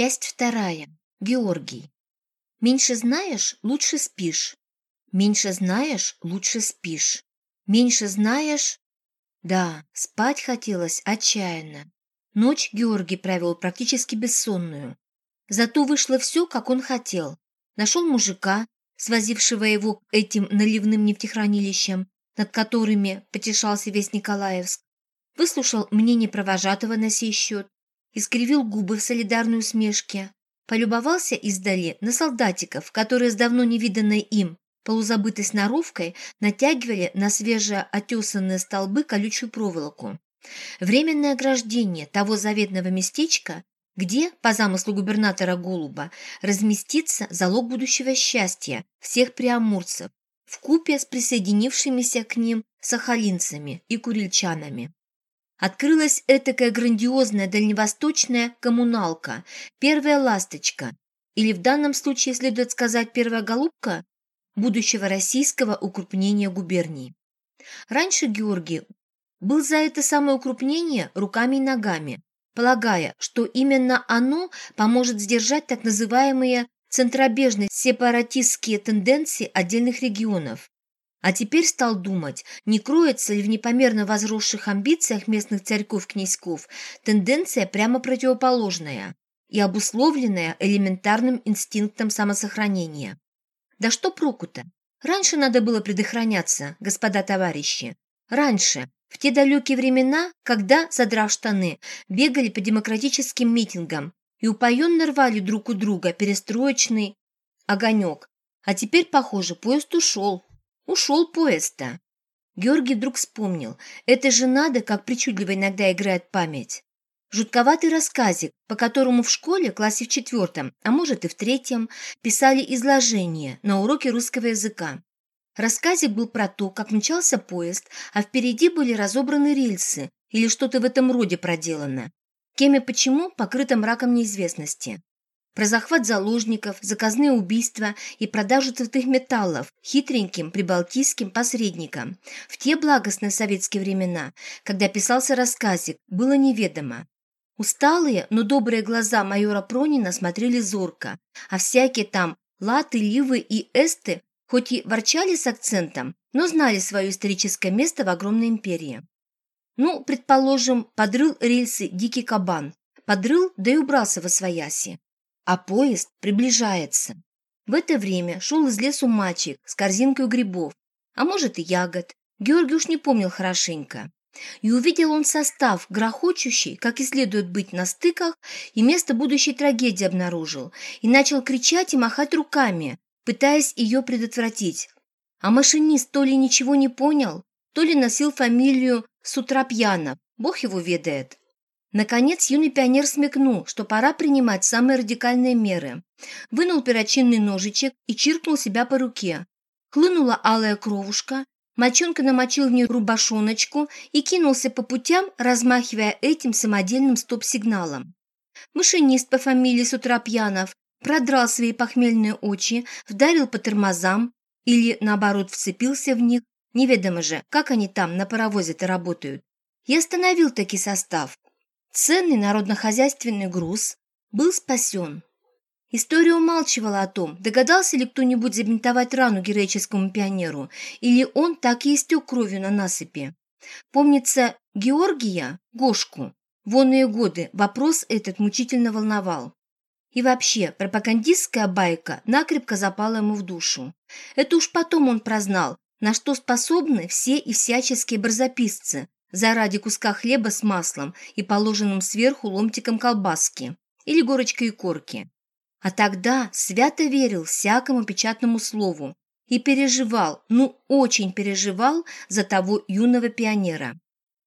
Часть вторая. Георгий. Меньше знаешь, лучше спишь. Меньше знаешь, лучше спишь. Меньше знаешь... Да, спать хотелось отчаянно. Ночь Георгий провел практически бессонную. Зато вышло все, как он хотел. Нашел мужика, свозившего его к этим наливным нефтехранилищам, над которыми потешался весь Николаевск. Выслушал мнение провожатого на сей счет, искривил губы в солидарной усмешке, полюбовался издали на солдатиков, которые с давно невиданной им полузабытой сноровкой натягивали на свежеотесанные столбы колючую проволоку. Временное ограждение того заветного местечка, где, по замыслу губернатора Голуба, разместится залог будущего счастья всех преамурцев, в купе с присоединившимися к ним сахалинцами и курильчанами. Открылась этакая грандиозная дальневосточная коммуналка, первая ласточка, или в данном случае следует сказать первая голубка будущего российского укрупнения губерний. Раньше Георгий был за это самое укрупнение руками и ногами, полагая, что именно оно поможет сдержать так называемые центробежные сепаратистские тенденции отдельных регионов. А теперь стал думать, не кроется ли в непомерно возросших амбициях местных царьков-князьков тенденция прямо противоположная и обусловленная элементарным инстинктом самосохранения. Да что проку-то? Раньше надо было предохраняться, господа товарищи. Раньше, в те далекие времена, когда, задрав штаны, бегали по демократическим митингам и упоенно рвали друг у друга перестроечный огонек. А теперь, похоже, поезд ушел. Ушел поезд-то. Георгий вдруг вспомнил. Это же надо, как причудливо иногда играет память. Жутковатый рассказик, по которому в школе, классе в четвертом, а может и в третьем, писали изложение на уроке русского языка. Рассказик был про то, как мчался поезд, а впереди были разобраны рельсы или что-то в этом роде проделано. Кем и почему покрыто мраком неизвестности. Про захват заложников, заказные убийства и продажу цветных металлов хитреньким прибалтийским посредникам. В те благостные советские времена, когда писался рассказик, было неведомо. Усталые, но добрые глаза майора Пронина смотрели зорко, а всякие там латы, ливы и эсты хоть и ворчали с акцентом, но знали свое историческое место в огромной империи. Ну, предположим, подрыл рельсы дикий кабан, подрыл, да и убрался во свояси. А поезд приближается. В это время шел из лесу мальчик с корзинкой грибов, а может и ягод. Георгий уж не помнил хорошенько. И увидел он состав, грохочущий, как и следует быть на стыках, и место будущей трагедии обнаружил, и начал кричать и махать руками, пытаясь ее предотвратить. А машинист то ли ничего не понял, то ли носил фамилию Сутрапьянов, бог его ведает. Наконец юный пионер смекнул, что пора принимать самые радикальные меры. Вынул перочинный ножичек и чиркнул себя по руке. Хлынула алая кровушка, мальчонка намочил в нее рубашоночку и кинулся по путям, размахивая этим самодельным стоп-сигналом. Машинист по фамилии Сутрапьянов продрал свои похмельные очи, вдарил по тормозам или, наоборот, вцепился в них, неведомо же, как они там на паровозе-то работают, и остановил таки состав. Ценный народно-хозяйственный груз был спасен. История умалчивала о том, догадался ли кто-нибудь забинтовать рану героическому пионеру, или он так и истек кровью на насыпи. Помнится, Георгия, Гошку, в онные годы вопрос этот мучительно волновал. И вообще, пропагандистская байка накрепко запала ему в душу. Это уж потом он прознал, на что способны все и всяческие барзаписцы заради куска хлеба с маслом и положенным сверху ломтиком колбаски или горочкой корки. А тогда свято верил всякому печатному слову и переживал, ну очень переживал за того юного пионера.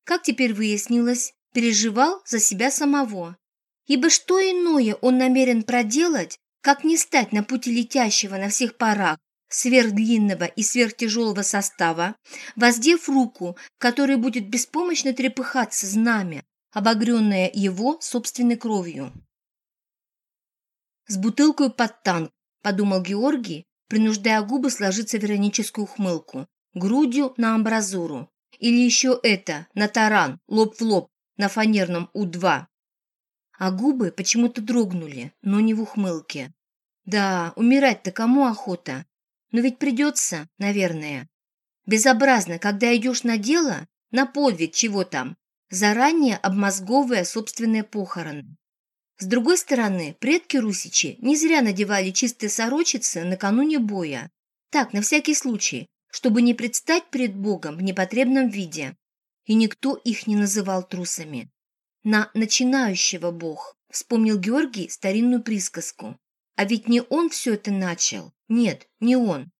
Как теперь выяснилось, переживал за себя самого. Ибо что иное он намерен проделать, как не стать на пути летящего на всех парах сверхдлинного и сверхтяжелого состава, воздев руку, которой будет беспомощно трепыхаться знамя, обогренное его собственной кровью. «С бутылкой под танк», – подумал Георгий, принуждая губы сложиться в ироническую ухмылку, грудью на амбразуру. Или еще это, на таран, лоб в лоб, на фанерном У-2. а губы почему-то дрогнули, но не в ухмылке. Да, умирать-то кому охота? Но ведь придется, наверное. Безобразно, когда идешь на дело, на подвиг чего там, заранее обмозговывая собственные похороны. С другой стороны, предки русичи не зря надевали чистые сорочицы накануне боя. Так, на всякий случай, чтобы не предстать перед Богом в непотребном виде. И никто их не называл трусами. На начинающего Бог, вспомнил Георгий старинную присказку. А ведь не он все это начал. Нет, не он.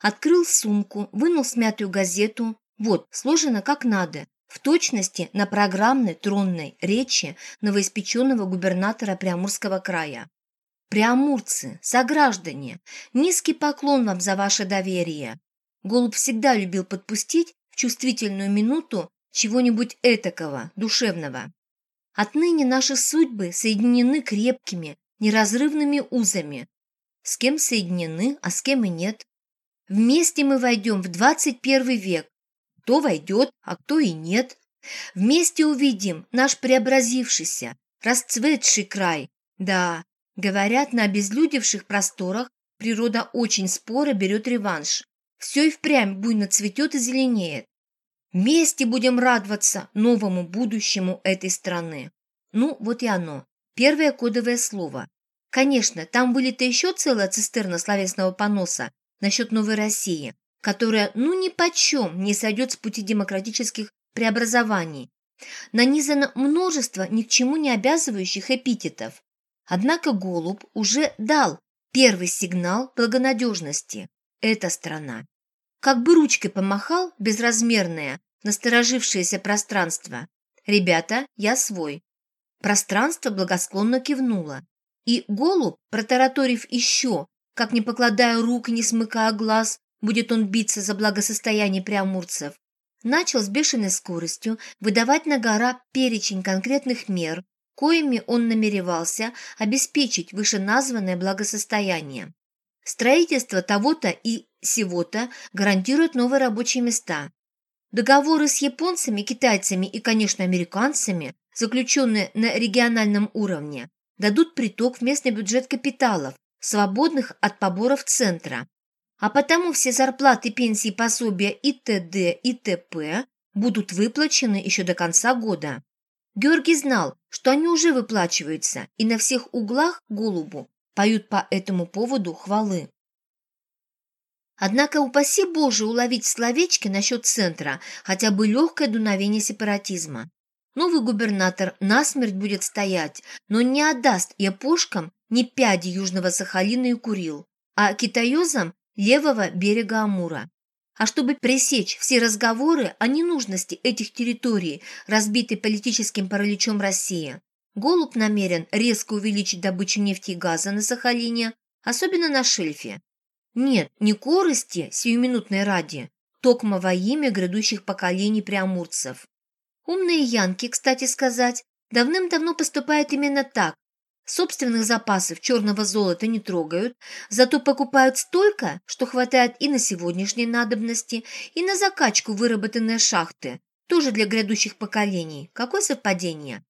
Открыл сумку, вынул смятую газету. Вот, сложено как надо. В точности на программной тронной речи новоиспеченного губернатора Приамурского края. Приамурцы, сограждане, низкий поклон вам за ваше доверие. Голуб всегда любил подпустить в чувствительную минуту чего-нибудь этакого, душевного. Отныне наши судьбы соединены крепкими, неразрывными узами. С кем соединены, а с кем и нет. Вместе мы войдем в 21 век. Кто войдет, а кто и нет. Вместе увидим наш преобразившийся, расцветший край. Да, говорят, на обезлюдевших просторах природа очень споро берет реванш. Все и впрямь буйно цветет и зеленеет. Вместе будем радоваться новому будущему этой страны. Ну, вот и оно. Первое кодовое слово. Конечно, там вылита еще целая цистерна словесного поноса насчет новой России, которая ну ни почем не сойдет с пути демократических преобразований. Нанизано множество ни к чему не обязывающих эпитетов. Однако Голуб уже дал первый сигнал благонадежности. Эта страна. Как бы ручкой помахал безразмерное, насторожившееся пространство. «Ребята, я свой». Пространство благосклонно кивнуло. И голубь, протараторив еще, как не покладая рук не смыкая глаз, будет он биться за благосостояние преамурцев, начал с бешеной скоростью выдавать на гора перечень конкретных мер, коими он намеревался обеспечить вышеназванное благосостояние. Строительство того-то и сего-то гарантирует новые рабочие места. Договоры с японцами, китайцами и, конечно, американцами, заключенные на региональном уровне, дадут приток в местный бюджет капиталов, свободных от поборов центра. А потому все зарплаты, пенсии, пособия и т.д. и т.п. будут выплачены еще до конца года. Георгий знал, что они уже выплачиваются, и на всех углах голубу поют по этому поводу хвалы. Однако упаси Боже уловить в словечке насчет центра хотя бы легкое дуновение сепаратизма. Новый губернатор насмерть будет стоять, но не отдаст япошкам ни пяди Южного Сахалина и Курил, а китаёзам левого берега Амура. А чтобы пресечь все разговоры о ненужности этих территорий, разбитой политическим параличом России, Голуб намерен резко увеличить добычу нефти и газа на Сахалине, особенно на шельфе. Нет, не корости сиюминутной ради, токмо во имя грядущих поколений преамурцев. Умные янки, кстати сказать, давным-давно поступают именно так. Собственных запасов черного золота не трогают, зато покупают столько, что хватает и на сегодняшние надобности, и на закачку выработанные шахты, тоже для грядущих поколений. Какое совпадение?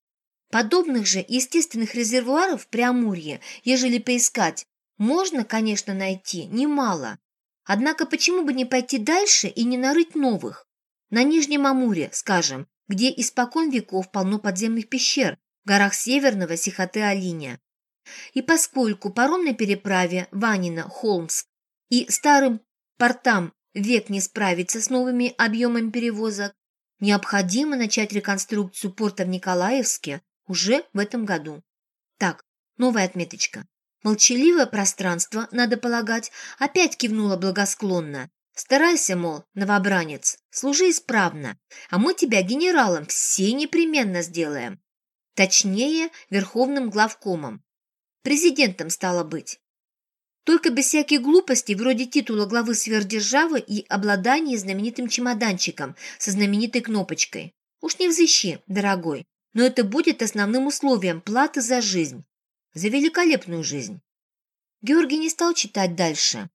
Подобных же естественных резервуаров в Преамурье, ежели поискать, можно, конечно, найти немало. Однако почему бы не пойти дальше и не нарыть новых? На Нижнем Амуре, скажем, где испокон веков полно подземных пещер, в горах Северного Сихоты-Алиня. И поскольку паромной переправе Ванина-Холмск и старым портам век не справится с новыми объемами перевозок, необходимо начать реконструкцию порта в Николаевске уже в этом году. Так, новая отметочка. Молчаливое пространство, надо полагать, опять кивнуло благосклонно. Старайся, мол, новобранец, служи исправно, а мы тебя генералом все непременно сделаем. Точнее, верховным главкомом. Президентом стало быть. Только без всяких глупостей, вроде титула главы сверхдержавы и обладания знаменитым чемоданчиком со знаменитой кнопочкой. Уж не взыщи, дорогой, но это будет основным условием платы за жизнь. За великолепную жизнь. Георгий не стал читать дальше.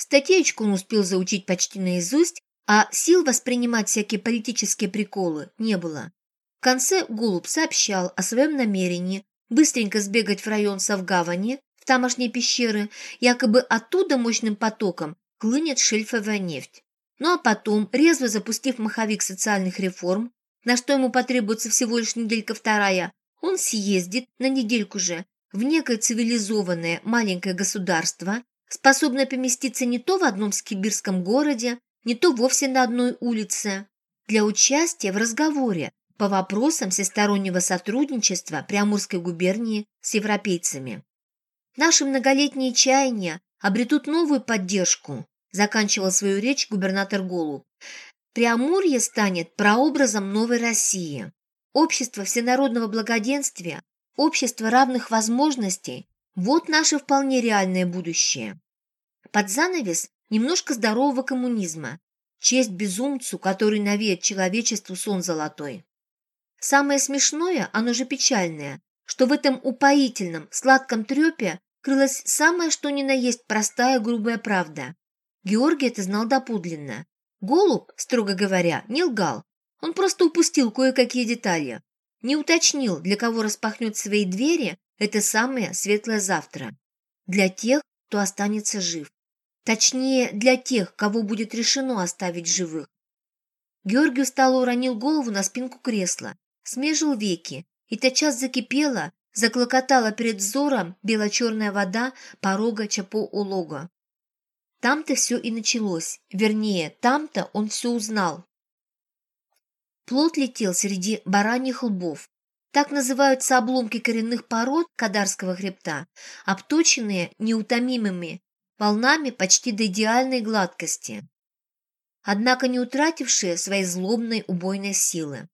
Статейку он успел заучить почти наизусть, а сил воспринимать всякие политические приколы не было. В конце Голуб сообщал о своем намерении быстренько сбегать в район Савгавани, в тамошние пещеры, якобы оттуда мощным потоком клынет шельфовая нефть. Ну а потом, резво запустив маховик социальных реформ, на что ему потребуется всего лишь неделька-вторая, он съездит на недельку же в некое цивилизованное маленькое государство, способное поместиться не то в одном скибирском городе, не то вовсе на одной улице, для участия в разговоре по вопросам всестороннего сотрудничества Приамурской губернии с европейцами. Наши многолетние чаяния обретут новую поддержку, заканчивал свою речь губернатор Голуб. Преамурье станет прообразом новой России. Общество всенародного благоденствия, общество равных возможностей – вот наше вполне реальное будущее. Под занавес немножко здорового коммунизма, честь безумцу, который навеет человечеству сон золотой. Самое смешное, оно же печальное, что в этом упоительном, сладком трепе крылась самая что ни на есть простая грубая правда. Георгий это знал доподлинно. Голуб, строго говоря, не лгал. Он просто упустил кое-какие детали. Не уточнил, для кого распахнет свои двери это самое светлое завтра. Для тех, кто останется жив. Точнее, для тех, кого будет решено оставить живых. Георгий устало уронил голову на спинку кресла смежил веки, и тотчас закипела, заклокотала перед взором бело-черная вода порога Чапо-Улога. Там-то все и началось, вернее, там-то он все узнал. Плот летел среди бараньих лбов. Так называются обломки коренных пород Кадарского хребта, обточенные неутомимыми волнами почти до идеальной гладкости, однако не утратившие своей злобной убойной силы.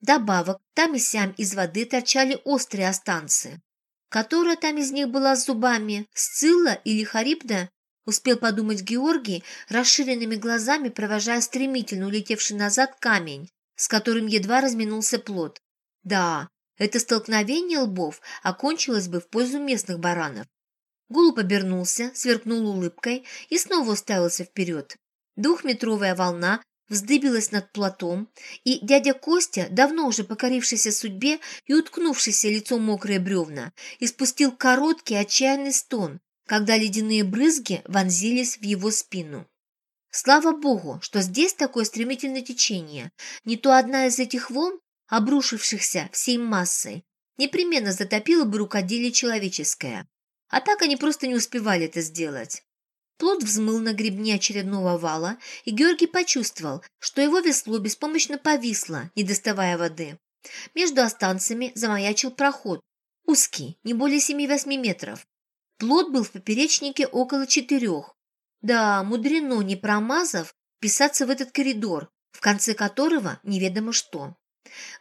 Добавок, там и сям из воды торчали острые останцы. Которая там из них была с зубами, Сцилла или Харибда, успел подумать Георгий, расширенными глазами провожая стремительно улетевший назад камень, с которым едва разминулся плод. Да, это столкновение лбов окончилось бы в пользу местных баранов. Голуб обернулся, сверкнул улыбкой и снова уставился вперед. Двухметровая волна вздыбилась над платом, и дядя Костя, давно уже покорившийся судьбе и уткнувшийся лицом мокрые бревна, испустил короткий отчаянный стон, когда ледяные брызги вонзились в его спину. Слава богу, что здесь такое стремительное течение. Не то одна из этих волн, обрушившихся всей массой, непременно затопила бы рукоделие человеческое. А так они просто не успевали это сделать. Плот взмыл на гребне очередного вала, и Георгий почувствовал, что его весло беспомощно повисло, не доставая воды. Между останциями замаячил проход, узкий, не более 7-8 метров. Плот был в поперечнике около четырех. Да, мудрено, не промазав, писаться в этот коридор, в конце которого неведомо что.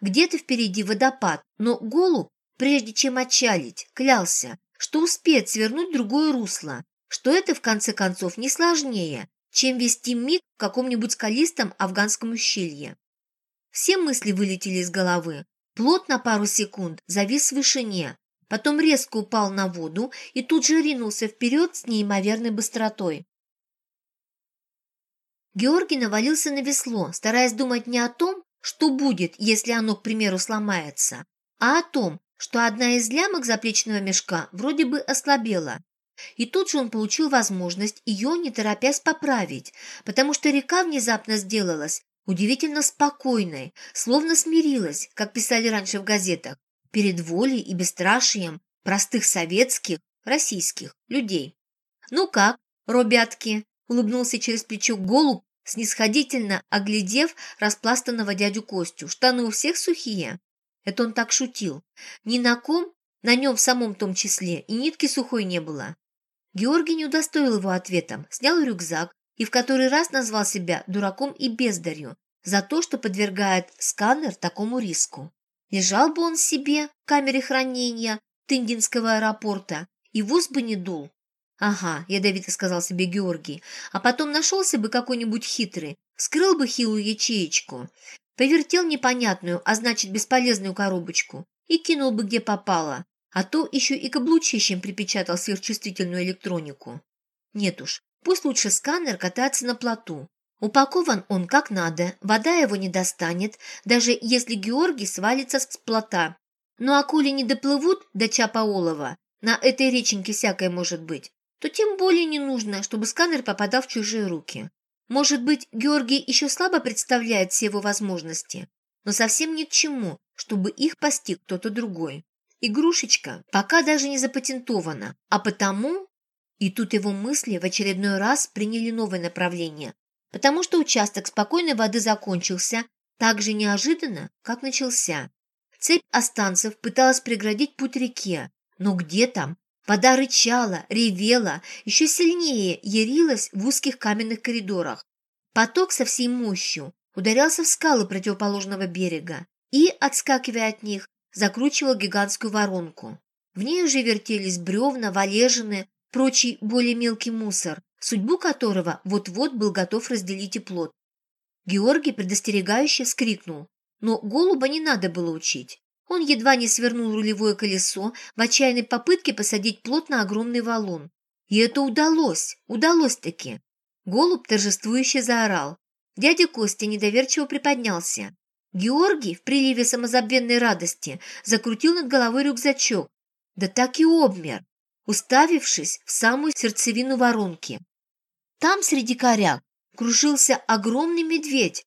Где-то впереди водопад, но голубь, прежде чем отчалить, клялся, что успеет свернуть другое русло, что это, в конце концов, не сложнее, чем вести миг в каком-нибудь скалистом афганском ущелье. Все мысли вылетели из головы. Плот на пару секунд завис в вышине, потом резко упал на воду и тут же ринулся вперед с неимоверной быстротой. Георгий навалился на весло, стараясь думать не о том, что будет, если оно, к примеру, сломается, а о том, что одна из лямок заплечного мешка вроде бы ослабела, и тут же он получил возможность ее, не торопясь, поправить, потому что река внезапно сделалась удивительно спокойной, словно смирилась, как писали раньше в газетах, перед волей и бесстрашием простых советских, российских людей. «Ну как, робятки?» – улыбнулся через плечо голубь, снисходительно оглядев распластанного дядю Костю. «Штаны у всех сухие?» Это он так шутил. Ни на ком, на нем в самом том числе, и нитки сухой не было. Георгий не удостоил его ответом, снял рюкзак и в который раз назвал себя дураком и бездарью за то, что подвергает сканер такому риску. Лежал бы он себе в камере хранения Тындинского аэропорта и вуз бы не дул. «Ага», – ядовито сказал себе Георгий, а потом нашелся бы какой-нибудь хитрый, скрыл бы хилую ячеечку, повертел непонятную, а значит бесполезную коробочку и кинул бы где попало, а то еще и каблучищем припечатал сверхчувствительную электронику. Нет уж, пусть лучше сканер катается на плоту. Упакован он как надо, вода его не достанет, даже если Георгий свалится с плота. Ну а коли не доплывут до Чапаолова, на этой реченьке всякое может быть, то тем более не нужно, чтобы сканер попадал в чужие руки. Может быть, Георгий еще слабо представляет все его возможности, но совсем ни к чему, чтобы их постиг кто-то другой. Игрушечка пока даже не запатентована, а потому... И тут его мысли в очередной раз приняли новое направление, потому что участок спокойной воды закончился так же неожиданно, как начался. Цепь останцев пыталась преградить путь реке, но где там? Вода рычала, ревела, еще сильнее ярилась в узких каменных коридорах. Поток со всей мощью ударялся в скалы противоположного берега и, отскакивая от них, закручивал гигантскую воронку. В ней уже вертелись бревна, валежины, прочий более мелкий мусор, судьбу которого вот-вот был готов разделить и плод. Георгий предостерегающе вскрикнул, но голуба не надо было учить. Он едва не свернул рулевое колесо в отчаянной попытке посадить плот на огромный валун. И это удалось, удалось-таки. Голубь торжествующе заорал. Дядя Костя недоверчиво приподнялся. Георгий в приливе самозабвенной радости закрутил над головой рюкзачок, да так и обмер, уставившись в самую сердцевину воронки. Там среди коряк кружился огромный медведь.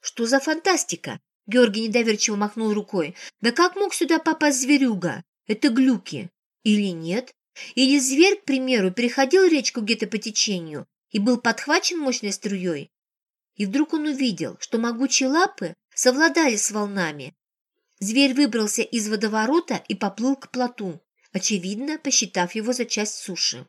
Что за фантастика? Георгий недоверчиво махнул рукой. Да как мог сюда попасть зверюга? Это глюки. Или нет? Или зверь, к примеру, переходил речку где-то по течению и был подхвачен мощной струей? И вдруг он увидел, что могучие лапы совладали с волнами. Зверь выбрался из водоворота и поплыл к плоту, очевидно, посчитав его за часть суши.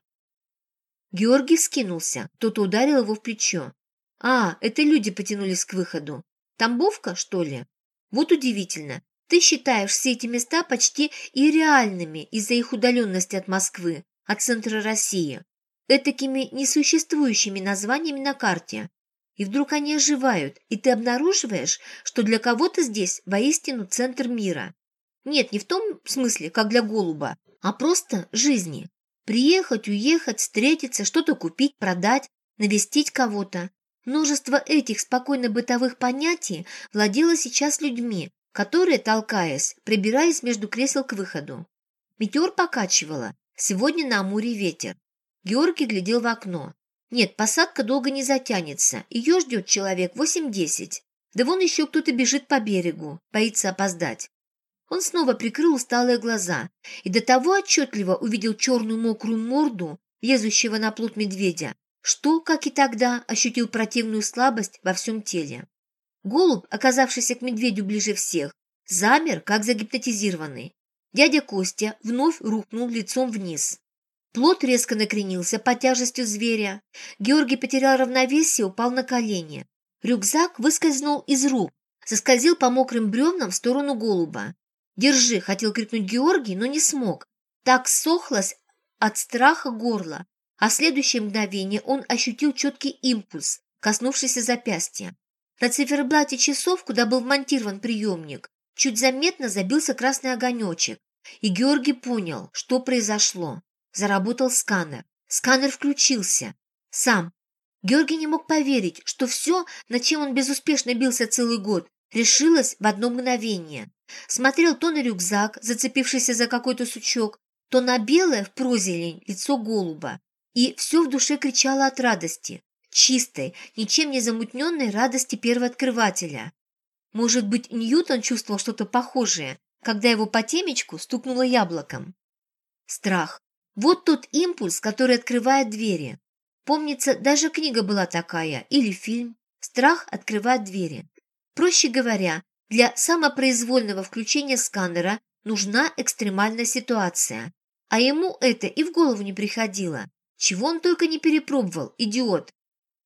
Георгий скинулся, кто-то ударил его в плечо. А, это люди потянулись к выходу. Тамбовка, что ли? Вот удивительно. Ты считаешь все эти места почти ирреальными из-за их удаленности от Москвы, от центра России, этакими несуществующими названиями на карте. И вдруг они оживают, и ты обнаруживаешь, что для кого-то здесь воистину центр мира. Нет, не в том смысле, как для голуба, а просто жизни. Приехать, уехать, встретиться, что-то купить, продать, навестить кого-то. Множество этих спокойно бытовых понятий владело сейчас людьми, которые, толкаясь, прибирались между кресел к выходу. Метеор покачивало. Сегодня на Амуре ветер. Георгий глядел в окно. Нет, посадка долго не затянется. Ее ждет человек 8-10. Да вон еще кто-то бежит по берегу, боится опоздать. Он снова прикрыл усталые глаза и до того отчетливо увидел черную мокрую морду, лезущего на плут медведя, что, как и тогда, ощутил противную слабость во всем теле. Голубь, оказавшийся к медведю ближе всех, замер, как загипнотизированный. Дядя Костя вновь рухнул лицом вниз. Плот резко накренился под тяжестью зверя. Георгий потерял равновесие, упал на колени. Рюкзак выскользнул из рук, соскользил по мокрым бревнам в сторону голуба. «Держи!» – хотел крикнуть Георгий, но не смог. Так сохлось от страха горло, а в следующее мгновение он ощутил четкий импульс, коснувшийся запястья. На циферблате часов, куда был вмонтирован приемник, чуть заметно забился красный огонечек, и Георгий понял, что произошло. Заработал сканер. Сканер включился. Сам. Георгий не мог поверить, что все, над чем он безуспешно бился целый год, решилось в одно мгновение. Смотрел то на рюкзак, зацепившийся за какой-то сучок, то на белое в прозелень лицо голуба. И все в душе кричало от радости, чистой, ничем не замутненной радости первооткрывателя. Может быть, Ньютон чувствовал что-то похожее, когда его по темечку стукнуло яблоком. Страх. Вот тот импульс, который открывает двери. Помнится, даже книга была такая, или фильм. Страх открывает двери. Проще говоря, для самопроизвольного включения сканера нужна экстремальная ситуация. А ему это и в голову не приходило. Чего он только не перепробовал, идиот!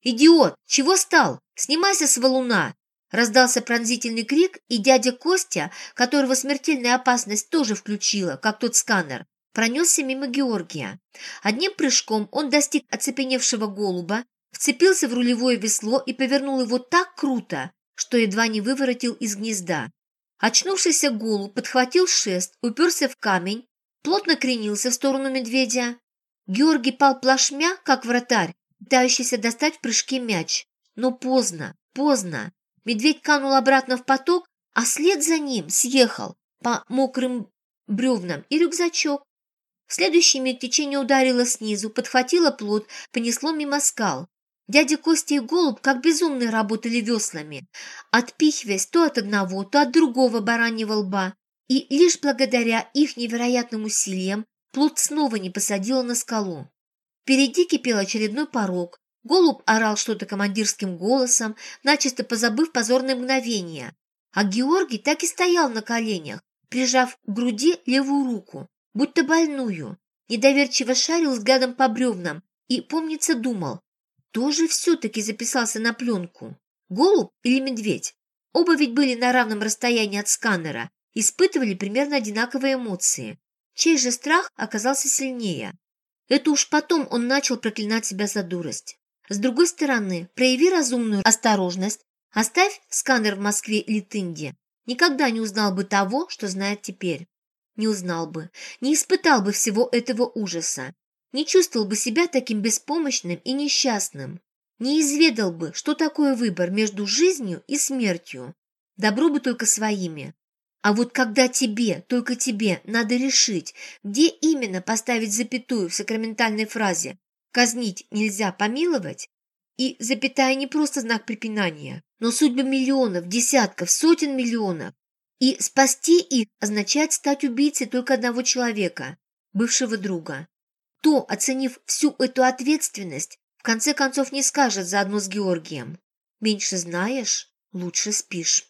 «Идиот! Чего стал? Снимайся с валуна!» Раздался пронзительный крик, и дядя Костя, которого смертельная опасность тоже включила, как тот сканер, пронесся мимо Георгия. Одним прыжком он достиг оцепеневшего голуба, вцепился в рулевое весло и повернул его так круто, что едва не выворотил из гнезда. Очнувшийся голубь подхватил шест, уперся в камень, плотно кренился в сторону медведя Георгий пал плашмя, как вратарь, пытающийся достать в прыжке мяч. Но поздно, поздно. Медведь канул обратно в поток, а след за ним съехал по мокрым бревнам и рюкзачок. В следующий миг течение ударило снизу, подхватило плот, понесло мимо скал. Дядя Костя и Голубь как безумные работали веслами, отпихиваясь то от одного, то от другого бараньего лба. И лишь благодаря их невероятным усилиям плот снова не посадило на скалу. Впереди кипел очередной порог. Голубь орал что-то командирским голосом, начисто позабыв позорное мгновение. А Георгий так и стоял на коленях, прижав к груди левую руку, будто больную. Недоверчиво шарил взглядом по бревнам и, помнится, думал, тоже все-таки записался на пленку. Голубь или медведь? Оба ведь были на равном расстоянии от сканера, испытывали примерно одинаковые эмоции. Чей же страх оказался сильнее? Это уж потом он начал проклинать себя за дурость. С другой стороны, прояви разумную осторожность, оставь сканер в Москве или Тынде, никогда не узнал бы того, что знает теперь. Не узнал бы, не испытал бы всего этого ужаса, не чувствовал бы себя таким беспомощным и несчастным, не изведал бы, что такое выбор между жизнью и смертью. Добро бы только своими. А вот когда тебе, только тебе, надо решить, где именно поставить запятую в сакраментальной фразе «казнить нельзя помиловать», и запятая не просто знак препинания, но судьба миллионов, десятков, сотен миллионов. И спасти их означает стать убийцей только одного человека, бывшего друга. То, оценив всю эту ответственность, в конце концов не скажет заодно с Георгием. Меньше знаешь, лучше спишь.